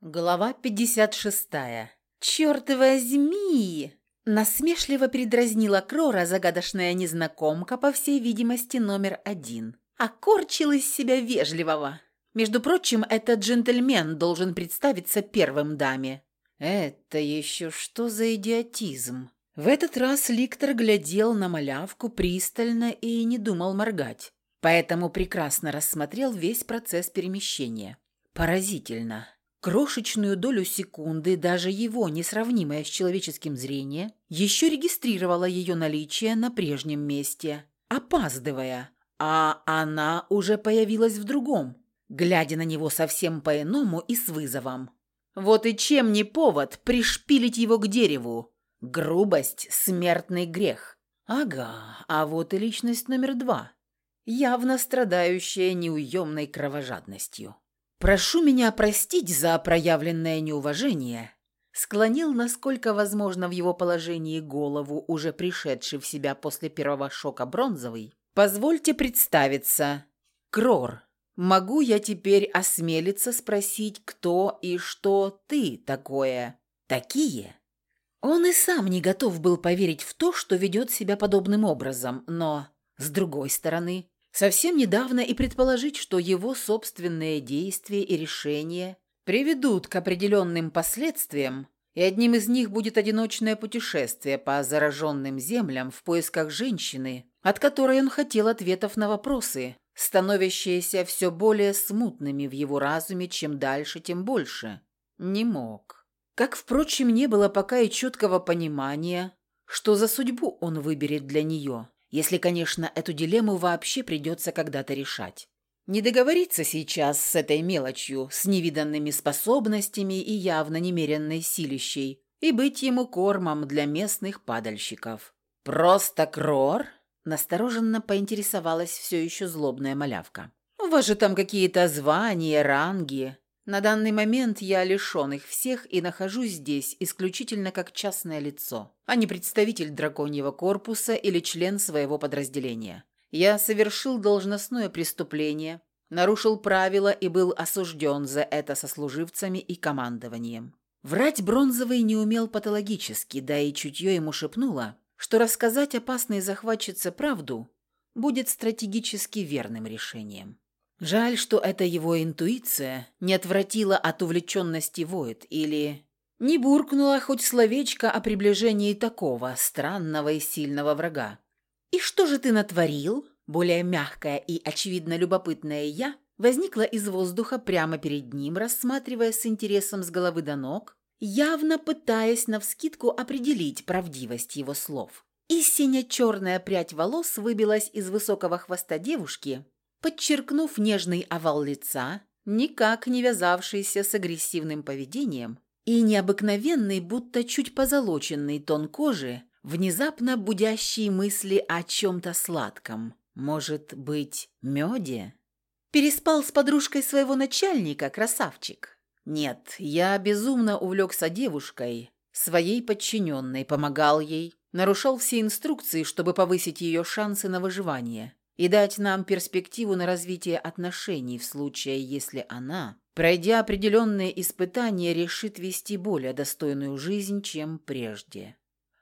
Глава 56. «Черт возьми!» Насмешливо передразнила Крора загадочная незнакомка, по всей видимости, номер один. Окорчил из себя вежливого. Между прочим, этот джентльмен должен представиться первым даме. Это еще что за идиотизм? В этот раз Ликтор глядел на малявку пристально и не думал моргать. Поэтому прекрасно рассмотрел весь процесс перемещения. Поразительно. Крошечную долю секунды даже его, несравнимое с человеческим зрением, еще регистрировало ее наличие на прежнем месте, опаздывая, а она уже появилась в другом, глядя на него совсем по-иному и с вызовом. Вот и чем не повод пришпилить его к дереву. Грубость – смертный грех. Ага, а вот и личность номер два, явно страдающая неуемной кровожадностью. «Прошу меня простить за проявленное неуважение», склонил, насколько возможно в его положении, голову, уже пришедший в себя после первого шока бронзовый. «Позвольте представиться. Крор, могу я теперь осмелиться спросить, кто и что ты такое? Такие?» Он и сам не готов был поверить в то, что ведет себя подобным образом, но, с другой стороны, Совсем недавно и предположить, что его собственные действия и решения приведут к определенным последствиям, и одним из них будет одиночное путешествие по зараженным землям в поисках женщины, от которой он хотел ответов на вопросы, становящиеся все более смутными в его разуме, чем дальше, тем больше. Не мог. Как, впрочем, не было пока и четкого понимания, что за судьбу он выберет для нее если, конечно, эту дилемму вообще придется когда-то решать. Не договориться сейчас с этой мелочью, с невиданными способностями и явно немеренной силищей, и быть ему кормом для местных падальщиков. «Просто крор?» – настороженно поинтересовалась все еще злобная малявка. «У вас же там какие-то звания, ранги. На данный момент я лишен их всех и нахожусь здесь исключительно как частное лицо, а не представитель драконьего корпуса или член своего подразделения. Я совершил должностное преступление, нарушил правила и был осужден за это сослуживцами и командованием. Врать Бронзовый не умел патологически, да и чутье ему шепнуло, что рассказать опасной захватчице правду будет стратегически верным решением. Жаль, что эта его интуиция не отвратила от увлеченности Воид или не буркнула хоть словечко о приближении такого странного и сильного врага. «И что же ты натворил?» Более мягкая и, очевидно, любопытная я возникла из воздуха прямо перед ним, рассматривая с интересом с головы до ног, явно пытаясь навскидку определить правдивость его слов. И синя-черная прядь волос выбилась из высокого хвоста девушки, подчеркнув нежный овал лица, никак не вязавшийся с агрессивным поведением, и необыкновенный, будто чуть позолоченный тон кожи, внезапно будящие мысли о чем-то сладком. Может быть, меде? Переспал с подружкой своего начальника, красавчик. Нет, я безумно увлекся девушкой, своей подчиненной, помогал ей, нарушал все инструкции, чтобы повысить ее шансы на выживание и дать нам перспективу на развитие отношений в случае, если она, пройдя определенные испытания, решит вести более достойную жизнь, чем прежде.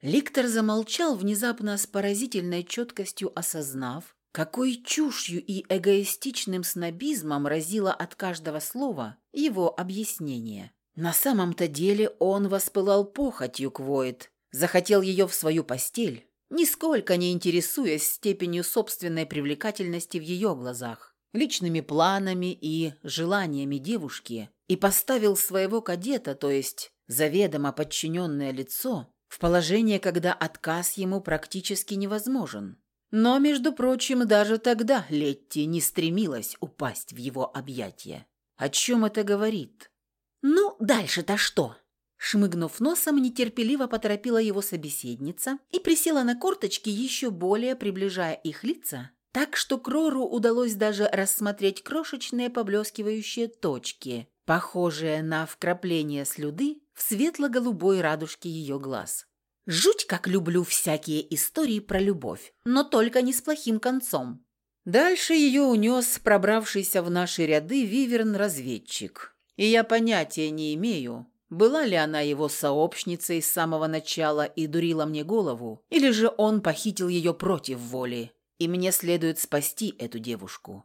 Ликтор замолчал, внезапно с поразительной четкостью осознав, какой чушью и эгоистичным снобизмом разило от каждого слова его объяснение. На самом-то деле он воспылал похотью к Воид, захотел ее в свою постель, нисколько не интересуясь степенью собственной привлекательности в ее глазах, личными планами и желаниями девушки, и поставил своего кадета, то есть заведомо подчиненное лицо, в положение, когда отказ ему практически невозможен. Но, между прочим, даже тогда Летти не стремилась упасть в его объятия. О чем это говорит? «Ну, дальше-то что?» Шмыгнув носом, нетерпеливо поторопила его собеседница и присела на корточки, еще более приближая их лица, так что Крору удалось даже рассмотреть крошечные поблескивающие точки, похожие на вкрапление слюды в светло-голубой радужке ее глаз. «Жуть, как люблю всякие истории про любовь, но только не с плохим концом». Дальше ее унес пробравшийся в наши ряды виверн-разведчик И я понятия не имею, была ли она его сообщницей с самого начала и дурила мне голову, или же он похитил ее против воли, и мне следует спасти эту девушку.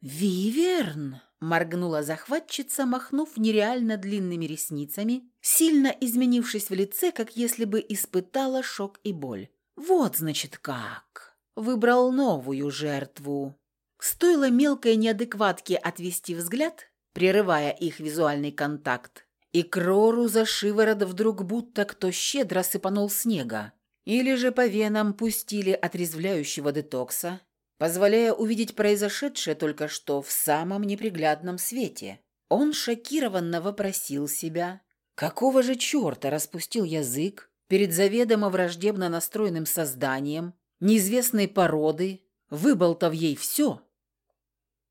«Виверн!» – моргнула захватчица, махнув нереально длинными ресницами, сильно изменившись в лице, как если бы испытала шок и боль. «Вот, значит, как!» Выбрал новую жертву. Стоило мелкой неадекватке отвести взгляд, прерывая их визуальный контакт, и Крору за шиворот вдруг будто кто щедро сыпанул снега, или же по венам пустили отрезвляющего детокса, позволяя увидеть произошедшее только что в самом неприглядном свете. Он шокированно вопросил себя, какого же черта распустил язык перед заведомо враждебно настроенным созданием неизвестной породы, выболтав ей все?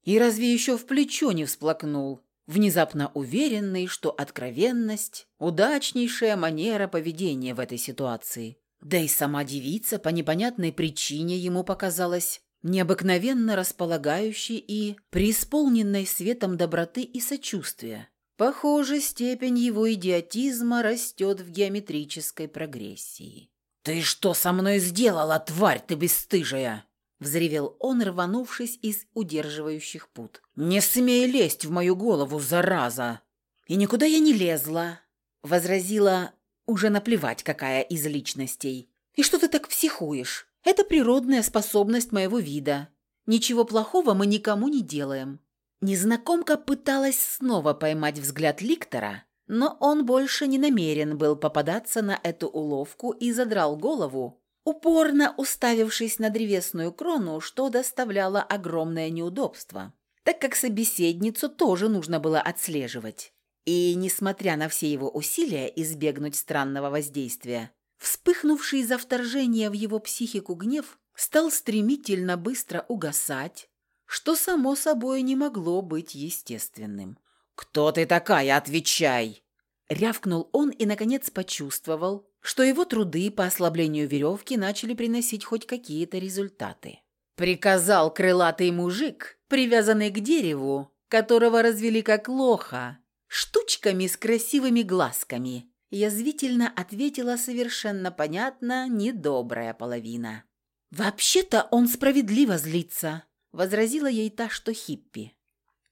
И разве еще в плечо не всплакнул, внезапно уверенный, что откровенность – удачнейшая манера поведения в этой ситуации? Да и сама девица по непонятной причине ему показалась необыкновенно располагающей и преисполненной светом доброты и сочувствия. Похоже, степень его идиотизма растет в геометрической прогрессии. «Ты что со мной сделала, тварь ты бесстыжая?» Взревел он, рванувшись из удерживающих пут. «Не смей лезть в мою голову, зараза!» «И никуда я не лезла», — возразила, уже наплевать, какая из личностей. «И что ты так психуешь? Это природная способность моего вида. Ничего плохого мы никому не делаем». Незнакомка пыталась снова поймать взгляд Ликтора, но он больше не намерен был попадаться на эту уловку и задрал голову, упорно уставившись на древесную крону, что доставляло огромное неудобство, так как собеседницу тоже нужно было отслеживать. И, несмотря на все его усилия избегнуть странного воздействия, Вспыхнувший за вторжение в его психику гнев стал стремительно быстро угасать, что само собой не могло быть естественным. «Кто ты такая? Отвечай!» Рявкнул он и, наконец, почувствовал, что его труды по ослаблению веревки начали приносить хоть какие-то результаты. Приказал крылатый мужик, привязанный к дереву, которого развели как лоха, штучками с красивыми глазками – язвительно ответила совершенно понятно недобрая половина. «Вообще-то он справедливо злится», — возразила ей та, что хиппи.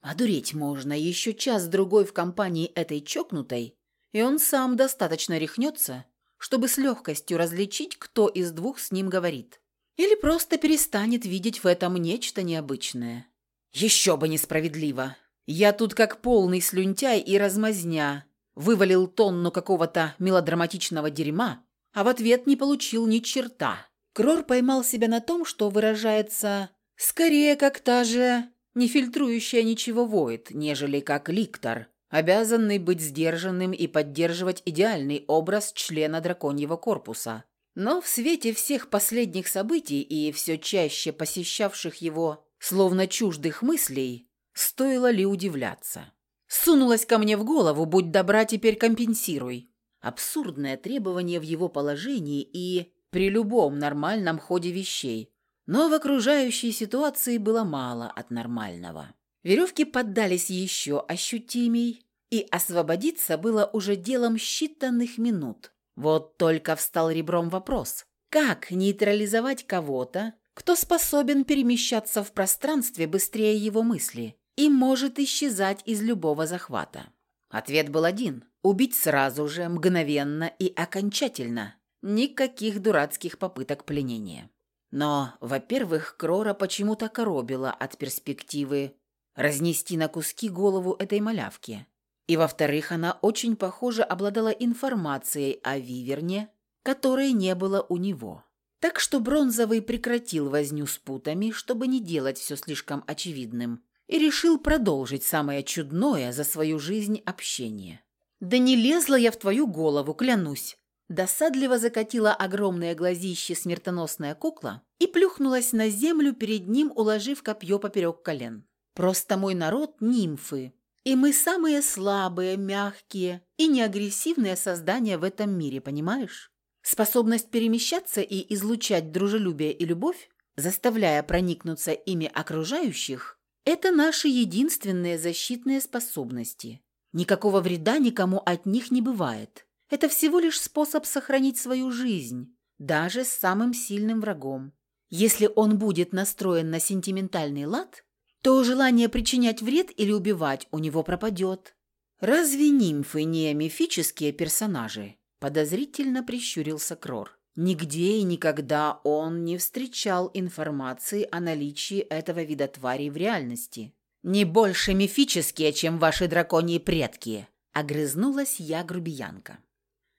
«Одуреть можно еще час-другой в компании этой чокнутой, и он сам достаточно рехнется, чтобы с легкостью различить, кто из двух с ним говорит. Или просто перестанет видеть в этом нечто необычное. Еще бы несправедливо. Я тут как полный слюнтяй и размазня, вывалил тонну какого-то мелодраматичного дерьма, а в ответ не получил ни черта. Крор поймал себя на том, что выражается скорее как та же не фильтрующая ничего воет, нежели как ликтор, обязанный быть сдержанным и поддерживать идеальный образ члена драконьего корпуса. Но в свете всех последних событий и все чаще посещавших его словно чуждых мыслей, стоило ли удивляться. Сунулась ко мне в голову, будь добра, теперь компенсируй. Абсурдное требование в его положении и при любом нормальном ходе вещей. Но в окружающей ситуации было мало от нормального. Веревки поддались еще ощутимей, и освободиться было уже делом считанных минут. Вот только встал ребром вопрос. Как нейтрализовать кого-то, кто способен перемещаться в пространстве быстрее его мысли? и может исчезать из любого захвата. Ответ был один – убить сразу же, мгновенно и окончательно. Никаких дурацких попыток пленения. Но, во-первых, Крора почему-то коробила от перспективы разнести на куски голову этой малявки. И, во-вторых, она очень похоже обладала информацией о Виверне, которой не было у него. Так что Бронзовый прекратил возню с путами, чтобы не делать все слишком очевидным, и решил продолжить самое чудное за свою жизнь общение. «Да не лезла я в твою голову, клянусь!» Досадливо закатила огромное глазище смертоносная кукла и плюхнулась на землю перед ним, уложив копье поперек колен. «Просто мой народ – нимфы, и мы самые слабые, мягкие и неагрессивные создания в этом мире, понимаешь? Способность перемещаться и излучать дружелюбие и любовь, заставляя проникнуться ими окружающих – это наши единственные защитные способности. Никакого вреда никому от них не бывает. Это всего лишь способ сохранить свою жизнь, даже с самым сильным врагом. Если он будет настроен на сентиментальный лад, то желание причинять вред или убивать у него пропадет. Разве нимфы не мифические персонажи? Подозрительно прищурился Крор. Нигде и никогда он не встречал информации о наличии этого вида тварей в реальности. «Не больше мифические, чем ваши драконьи предки», — огрызнулась я грубиянка.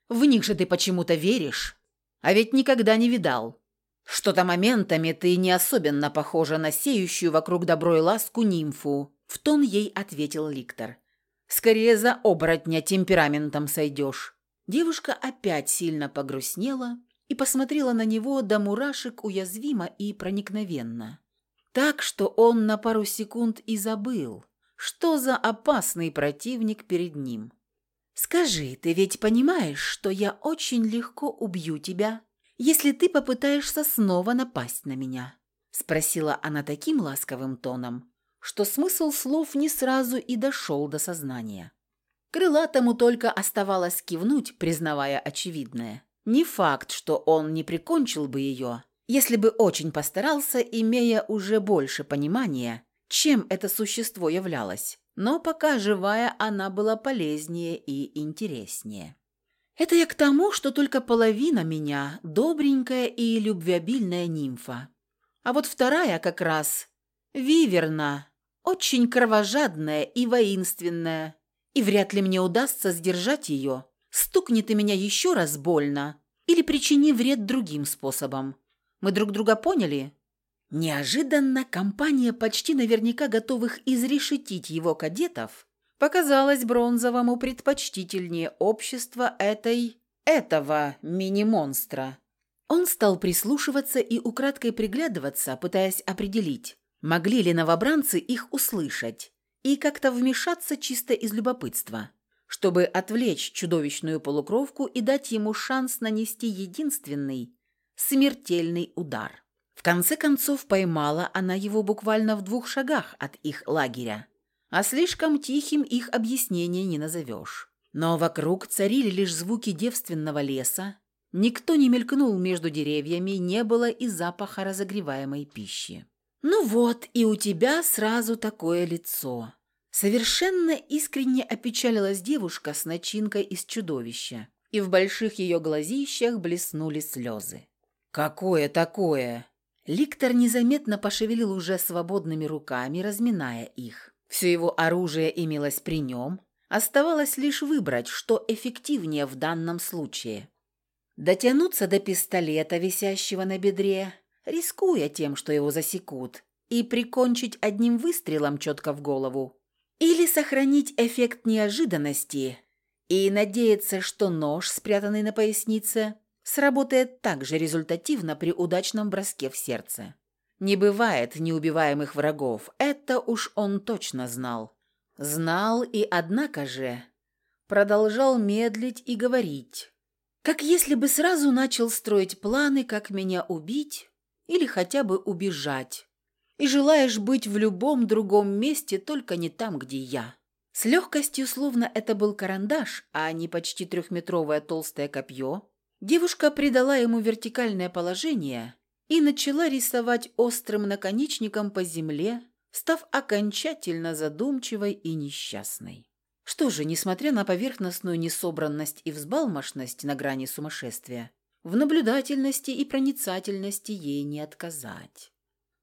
«В них же ты почему-то веришь, а ведь никогда не видал. Что-то моментами ты не особенно похожа на сеющую вокруг добро и ласку нимфу», — в тон ей ответил Ликтор. «Скорее за оборотня темпераментом сойдешь». Девушка опять сильно погрустнела и посмотрела на него до мурашек уязвимо и проникновенно. Так что он на пару секунд и забыл, что за опасный противник перед ним. «Скажи, ты ведь понимаешь, что я очень легко убью тебя, если ты попытаешься снова напасть на меня?» Спросила она таким ласковым тоном, что смысл слов не сразу и дошел до сознания. Крылатому только оставалось кивнуть, признавая очевидное. Не факт, что он не прикончил бы ее, если бы очень постарался, имея уже больше понимания, чем это существо являлось. Но пока живая, она была полезнее и интереснее. Это я к тому, что только половина меня – добренькая и любвеобильная нимфа. А вот вторая как раз – виверна, очень кровожадная и воинственная. И вряд ли мне удастся сдержать ее. Стукнет и меня еще раз больно или причини вред другим способом. Мы друг друга поняли?» Неожиданно компания почти наверняка готовых изрешетить его кадетов показалась Бронзовому предпочтительнее общества этой... этого мини-монстра. Он стал прислушиваться и украдкой приглядываться, пытаясь определить, могли ли новобранцы их услышать, и как-то вмешаться чисто из любопытства, чтобы отвлечь чудовищную полукровку и дать ему шанс нанести единственный, смертельный удар. В конце концов поймала она его буквально в двух шагах от их лагеря, а слишком тихим их объяснение не назовешь. Но вокруг царили лишь звуки девственного леса, никто не мелькнул между деревьями, не было и запаха разогреваемой пищи. «Ну вот, и у тебя сразу такое лицо», Совершенно искренне опечалилась девушка с начинкой из чудовища, и в больших ее глазищах блеснули слезы. «Какое такое?» Ликтор незаметно пошевелил уже свободными руками, разминая их. Все его оружие имелось при нем. Оставалось лишь выбрать, что эффективнее в данном случае. Дотянуться до пистолета, висящего на бедре, рискуя тем, что его засекут, и прикончить одним выстрелом четко в голову. Или сохранить эффект неожиданности и надеяться, что нож, спрятанный на пояснице, сработает так же результативно при удачном броске в сердце. Не бывает неубиваемых врагов, это уж он точно знал. Знал и, однако же, продолжал медлить и говорить. Как если бы сразу начал строить планы, как меня убить или хотя бы убежать. И желаешь быть в любом другом месте, только не там, где я. С легкостью, словно это был карандаш, а не почти трехметровое толстое копье, Девушка придала ему вертикальное положение и начала рисовать острым наконечником по земле, став окончательно задумчивой и несчастной. Что же, несмотря на поверхностную несобранность и взбалмошность на грани сумасшествия, в наблюдательности и проницательности ей не отказать.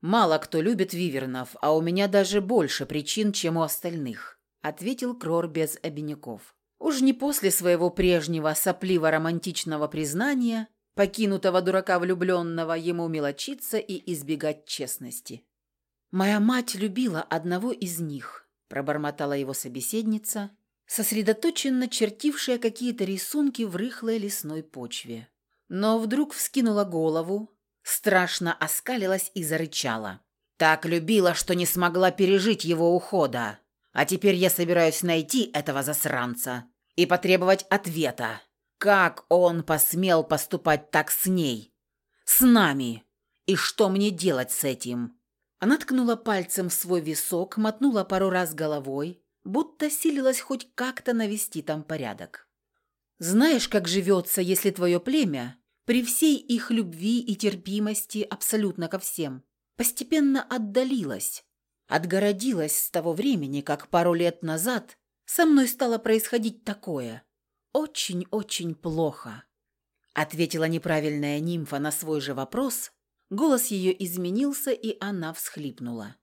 «Мало кто любит вивернов, а у меня даже больше причин, чем у остальных», ответил Крор без обиняков. Уж не после своего прежнего сопливо-романтичного признания, покинутого дурака влюбленного, ему мелочиться и избегать честности. «Моя мать любила одного из них», – пробормотала его собеседница, сосредоточенно чертившая какие-то рисунки в рыхлой лесной почве. Но вдруг вскинула голову, страшно оскалилась и зарычала. «Так любила, что не смогла пережить его ухода. А теперь я собираюсь найти этого засранца и потребовать ответа. Как он посмел поступать так с ней? С нами? И что мне делать с этим? Она ткнула пальцем в свой висок, мотнула пару раз головой, будто силилась хоть как-то навести там порядок. «Знаешь, как живется, если твое племя, при всей их любви и терпимости абсолютно ко всем, постепенно отдалилось, отгородилось с того времени, как пару лет назад со мной стало происходить такое. Очень-очень плохо». Ответила неправильная нимфа на свой же вопрос, голос ее изменился, и она всхлипнула.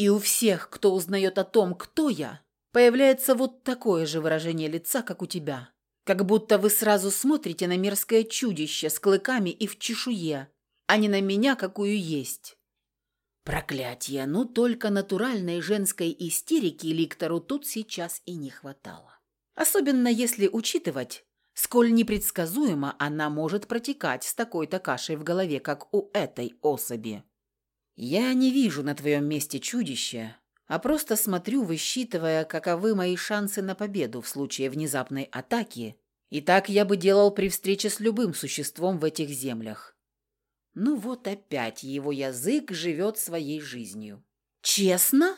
И у всех, кто узнает о том, кто я, появляется вот такое же выражение лица, как у тебя. Как будто вы сразу смотрите на мерзкое чудище с клыками и в чешуе, а не на меня, какую есть. Проклятие, ну только натуральной женской истерики Ликтору тут сейчас и не хватало. Особенно если учитывать, сколь непредсказуемо она может протекать с такой-то кашей в голове, как у этой особи. «Я не вижу на твоем месте чудища, а просто смотрю, высчитывая, каковы мои шансы на победу в случае внезапной атаки, и так я бы делал при встрече с любым существом в этих землях. Ну вот опять его язык живет своей жизнью. «Честно?»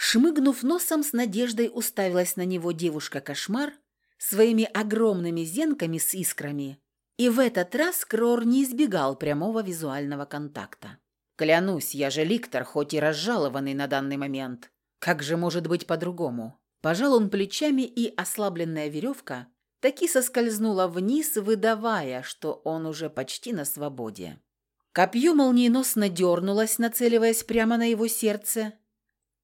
Шмыгнув носом, с надеждой уставилась на него девушка-кошмар своими огромными зенками с искрами, и в этот раз Крор не избегал прямого визуального контакта. Клянусь, я же ликтор, хоть и разжалованный на данный момент. Как же может быть по-другому? Пожал он плечами, и ослабленная веревка таки соскользнула вниз, выдавая, что он уже почти на свободе. Копье молниеносно дернулось, нацеливаясь прямо на его сердце,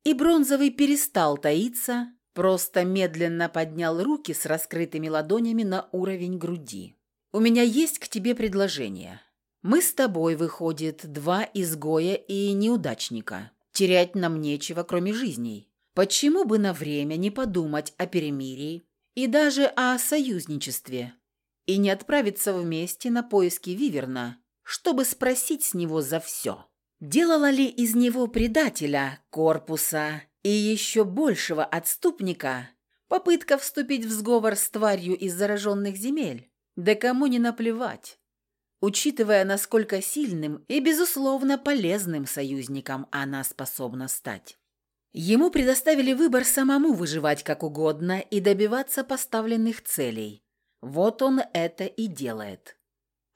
и бронзовый перестал таиться, просто медленно поднял руки с раскрытыми ладонями на уровень груди. «У меня есть к тебе предложение. Мы с тобой, выходит, два изгоя и неудачника. Терять нам нечего, кроме жизней. Почему бы на время не подумать о перемирии и даже о союзничестве и не отправиться вместе на поиски Виверна, чтобы спросить с него за все? Делала ли из него предателя, корпуса и еще большего отступника попытка вступить в сговор с тварью из зараженных земель? Да кому не наплевать? учитывая, насколько сильным и, безусловно, полезным союзником она способна стать. Ему предоставили выбор самому выживать как угодно и добиваться поставленных целей. Вот он это и делает.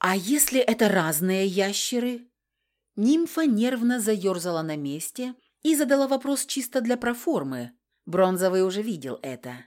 А если это разные ящеры? Нимфа нервно заерзала на месте и задала вопрос чисто для проформы. Бронзовый уже видел это.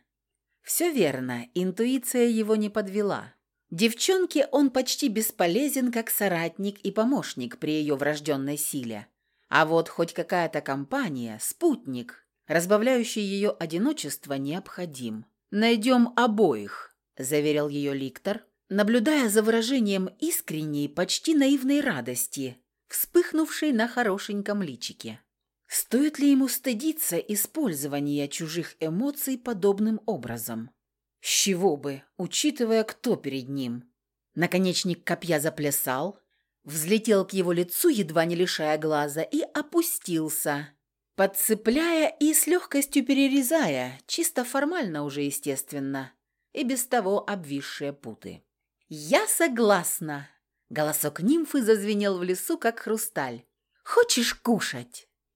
Все верно, интуиция его не подвела. Девчонке он почти бесполезен как соратник и помощник при ее врожденной силе. А вот хоть какая-то компания, спутник, разбавляющий ее одиночество, необходим. «Найдем обоих», – заверил ее Ликтор, наблюдая за выражением искренней, почти наивной радости, вспыхнувшей на хорошеньком личике. Стоит ли ему стыдиться использования чужих эмоций подобным образом? С чего бы, учитывая, кто перед ним? Наконечник копья заплясал, взлетел к его лицу, едва не лишая глаза, и опустился, подцепляя и с легкостью перерезая, чисто формально уже естественно, и без того обвисшие путы. «Я согласна!» Голосок нимфы зазвенел в лесу, как хрусталь. «Хочешь кушать?»